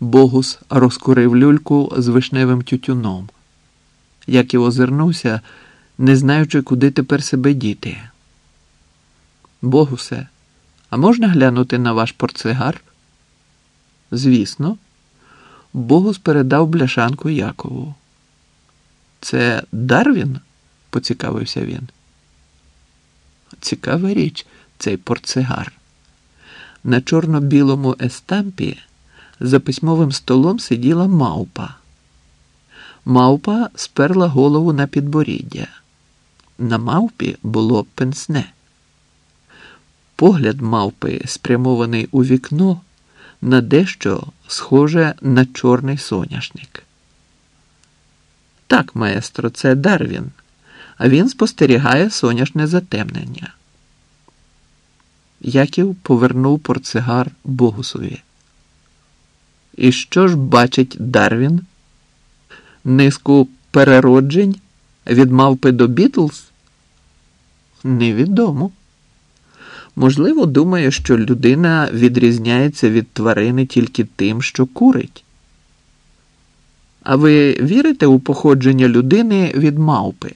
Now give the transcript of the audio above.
Богус розкурив люльку з вишневим тютюном. Яків озирнувся, не знаючи, куди тепер себе діти. Богусе, а можна глянути на ваш портсигар? Звісно, Богус передав бляшанку Якову. Це Дарвін? поцікавився він. Цікава річ, цей портсигар. На чорно-білому естампі за письмовим столом сиділа мавпа. Мавпа сперла голову на підборіддя. На мавпі було пенсне. Погляд мавпи, спрямований у вікно, на дещо схоже на чорний соняшник. Так, маестро, це Дарвін, а він спостерігає соняшне затемнення. Яків повернув портсигар Богусові. І що ж бачить Дарвін? Низку перероджень від мавпи до Бітлз? Невідомо. Можливо, думає, що людина відрізняється від тварини тільки тим, що курить. А ви вірите у походження людини від мавпи?